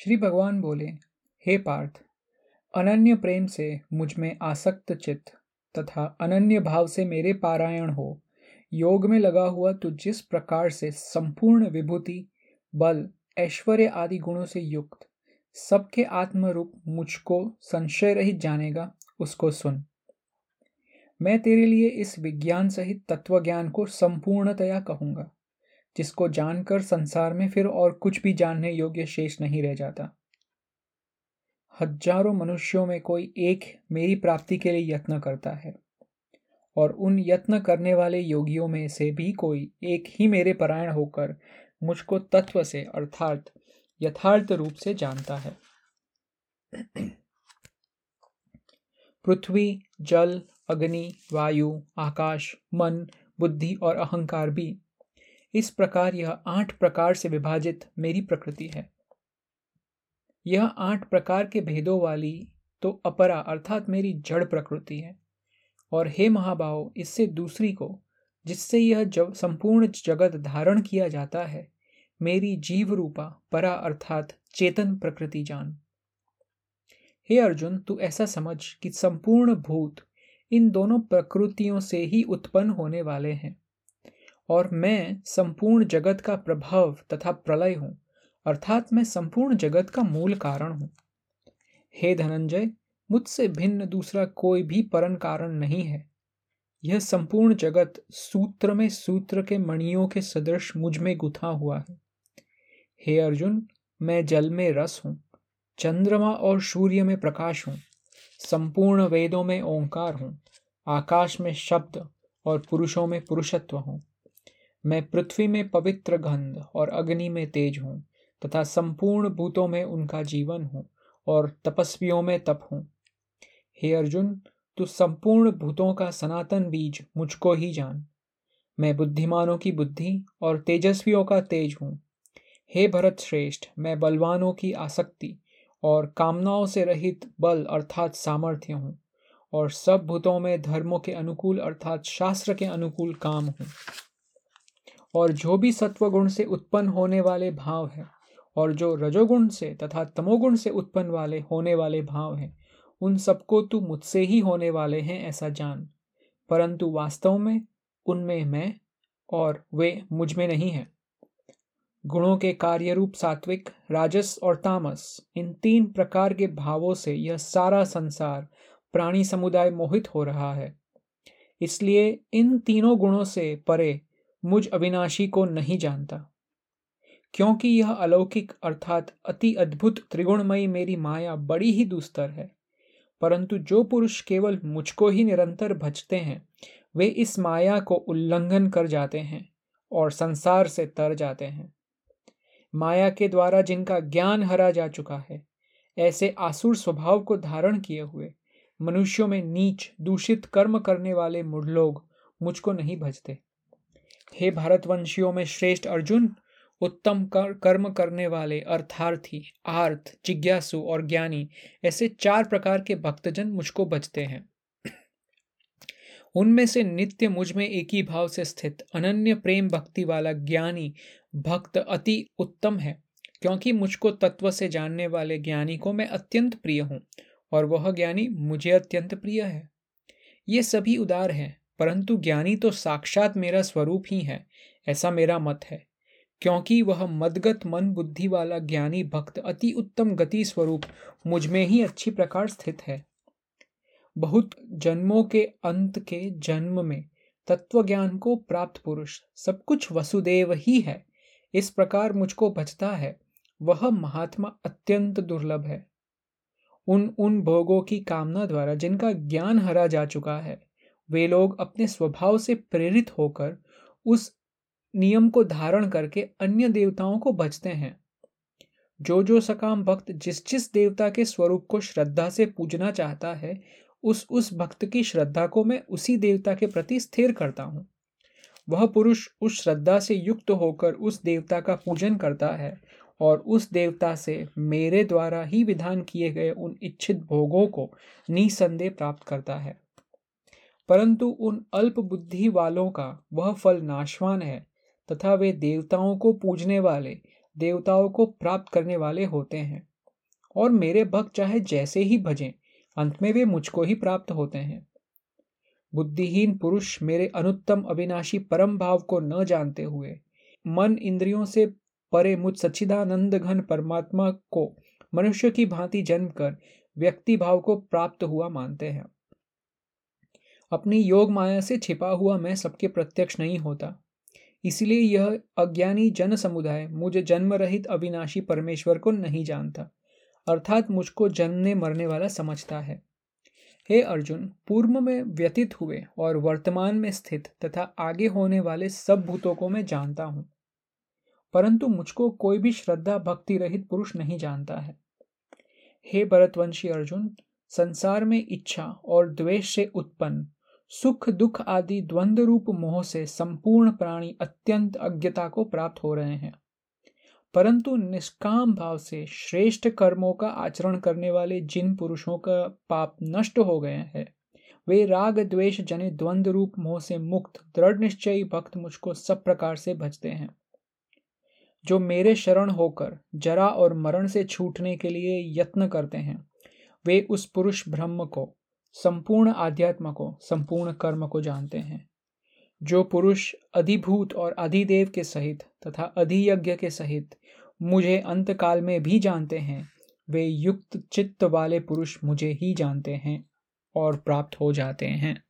श्री भगवान बोले, हे पार्थ, अनन्य प्रेम से मुझमें आसक्त चित्त तथा अनन्य भाव से मेरे पारायण हो। योग में लगा हुआ तो जिस प्रकार से संपूर्ण विभूति, बल, ऐश्वर्य आदि गुणों से युक्त, सबके आत्मरूप मुझको संशय रहित जानेगा, उसको सुन। मैं तेरे लिए इस विज्ञान सहित तत्वज्ञान को संपूर्णतया कहूँगा। जिसको जानकर संसार में फिर और कुछ भी जानने योग्य शेष नहीं रह जाता। हज़ारों मनुष्यों में कोई एक मेरी प्राप्ति के लिए यत्न करता है, और उन यत्न करने वाले योगियों में से भी कोई एक ही मेरे परायण होकर मुझको तत्व से, अर्थात यथार्थ रूप से जानता है। पृथ्वी, जल, अग्नि, वायु, आकाश, मन, बुद्धि और अहंकार भी इस प्रकार यह आठ प्रकार से विभाजित मेरी प्रकृति है। यह आठ प्रकार के भेदों वाली तो अपरा अर्थात मेरी जड़ प्रकृति है। और हे महाभाव इससे दूसरी को, जिससे यह जब संपूर्ण जगत धारण किया जाता है, मेरी जीव रूपा परा अर्थात चेतन प्रकृति जान। हे अर्जुन, तू ऐसा समझ कि संपूर्ण भूत इन दोनों प्रकृतियों से ही उत्पन्न होने वाले हैं। और मैं संपूर्ण जगत का प्रभाव तथा प्रलय हूँ, अर्थात मैं संपूर्ण जगत का मूल कारण हूँ। हे धनंजय, मुझसे भिन्न दूसरा कोई भी परन कारण नहीं है। यह संपूर्ण जगत सूत्र में सूत्र के मणियों के सदृश मुझमें गुथा हुआ है। हे अर्जुन, मैं जल में रस हूँ, चंद्रमा और सूर्य में प्रकाश हूँ, संपूर्ण वेदों में ओंकार हूँ, आकाश में शब्द और पुरुषों में पुरुषत्व हूँ। मैं पृथ्वी में पवित्र गंध और अग्नि में तेज हूँ, तथा संपूर्ण भूतों में उनका जीवन हूँ और तपस्वियों में तप हूँ। हे अर्जुन, तू संपूर्ण भूतों का सनातन बीज मुझको ही जान। मैं बुद्धिमानों की बुद्धि और तेजस्वियों का तेज हूँ। हे भरत श्रेष्ठ, मैं बलवानों की आसक्ति और कामनाओं से रहित बल अर्थात सामर्थ्य हूँ और सब भूतों में धर्मों के अनुकूल अर्थात शास्त्र के अनुकूल काम हूँ। और जो भी सत्वगुण से उत्पन्न होने वाले भाव हैं, और जो रजोगुण से तथा तमोगुण से उत्पन्न वाले होने वाले भाव हैं, उन सबको तू मुझसे ही होने वाले हैं ऐसा जान। परंतु वास्तव में उनमें मैं और वे मुझमें नहीं हैं। गुणों के कार्य रूप सात्विक, राजस और तामस, इन तीन प्रकार के भावों से यह सारा संसार, प्राणी समुदाय मोहित हो रहा है। इसलिए इन तीनों गुणों से परे मुझ अविनाशी को नहीं जानता। क्योंकि यह अलौकिक अर्थात अति अद्भुत त्रिगुणमयी मेरी माया बड़ी ही दुस्तर है। परंतु जो पुरुष केवल मुझको ही निरंतर भजते हैं, वे इस माया को उल्लंघन कर जाते हैं और संसार से तर जाते हैं। माया के द्वारा जिनका ज्ञान हरा जा चुका है, ऐसे आसुर स्वभाव को धारण किए हुए, मनुष्यों में नीच, दूषित कर्म करने वाले मूढ़ लोग मुझको नहीं भजते। हे भारतवंशियों में श्रेष्ठ अर्जुन उत्तम कर, कर्म करने वाले अर्थार्थी आर्थ जिज्ञासु और ज्ञानी ऐसे चार प्रकार के भक्तजन मुझको बचते हैं। उनमें से नित्य मुझमें एक ही भाव से स्थित अनन्य प्रेम भक्ति वाला ज्ञानी भक्त अति उत्तम है क्योंकि मुझको तत्व से जानने वाले ज्ञानी को मैं अत्यंत प्रिय हूँ और वह ज्ञानी मुझे अत्यंत प्रिय है। ये सभी उदार हैं। परंतु ज्ञानी तो साक्षात मेरा स्वरूप ही है, ऐसा मेरा मत है, क्योंकि वह मदगत मन बुद्धि वाला ज्ञानी भक्त अति उत्तम गति स्वरूप मुझमें ही अच्छी प्रकार स्थित है। बहुत जन्मों के अंत के जन्म में तत्व ज्ञान को प्राप्त पुरुष सब कुछ वसुदेव ही है, इस प्रकार मुझको बचता है, वह महात्मा अत्यंत दुर्लभ है। उन उन भोगों की कामना द्वारा जिनका ज्ञान हरा जा चुका है वे लोग अपने स्वभाव से प्रेरित होकर उस नियम को धारण करके अन्य देवताओं को भजते हैं। जो जो सकाम भक्त जिस जिस देवता के स्वरूप को श्रद्धा से पूजना चाहता है उस उस भक्त की श्रद्धा को मैं उसी देवता के प्रति स्थिर करता हूँ। वह पुरुष उस श्रद्धा से युक्त होकर उस देवता का पूजन करता है और उस देवता से मेरे द्वारा ही विधान किए गए उन इच्छित भोगों को निसंदेह प्राप्त करता है। परंतु उन अल्प बुद्धि वालों का वह फल नाशवान है, तथा वे देवताओं को पूजने वाले, देवताओं को प्राप्त करने वाले होते हैं। और मेरे भक्त चाहे जैसे ही भजें, अंत में वे मुझको ही प्राप्त होते हैं। बुद्धिहीन पुरुष मेरे अनुत्तम अविनाशी परम भाव को न जानते हुए, मन इंद्रियों से परे मुझ सच्चिदानंद घन परमात्मा को मनुष्य की भांति जन्म कर व्यक्ति भाव को प्राप्त हुआ मानते हैं। अपनी योग माया से छिपा हुआ मैं सबके प्रत्यक्ष नहीं होता। इसलिए यह अज्ञानी जन समुदाय मुझे जन्म रहित अविनाशी परमेश्वर को नहीं जानता, अर्थात मुझको जन्मने मरने वाला समझता है। हे अर्जुन, पूर्व में व्यतीत हुए और वर्तमान में स्थित तथा आगे होने वाले सब भूतों को मैं जानता हूँ, परंतु मुझको कोई भी श्रद्धा भक्ति रहित पुरुष नहीं जानता है। हे भरतवंशी अर्जुन, संसार में इच्छा और द्वेष से उत्पन्न सुख, दुख आदि द्वंद्व रूप मोह से संपूर्ण प्राणी अत्यंत अज्ञता को प्राप्त हो रहे हैं। परंतु निष्काम भाव से श्रेष्ठ कर्मों का आचरण करने वाले जिन पुरुषों का पाप नष्ट हो गए हैं, वे राग द्वेष जनित द्वंद्व रूप मोह से मुक्त, दृढ़ निश्चयी भक्त मुझको सब प्रकार से भजते हैं। जो मेरे शरण होकर जरा और मरण से छूटने के लिए यत्न करते हैं, वे उस पुरुष ब्रह्म को संपूर्ण आध्यात्म को, संपूर्ण कर्म को जानते हैं। जो पुरुष अधिभूत और अधिदेव के सहित तथा अधियज्ञ के सहित मुझे अंतकाल में भी जानते हैं, वे युक्त चित्त वाले पुरुष मुझे ही जानते हैं और प्राप्त हो जाते हैं।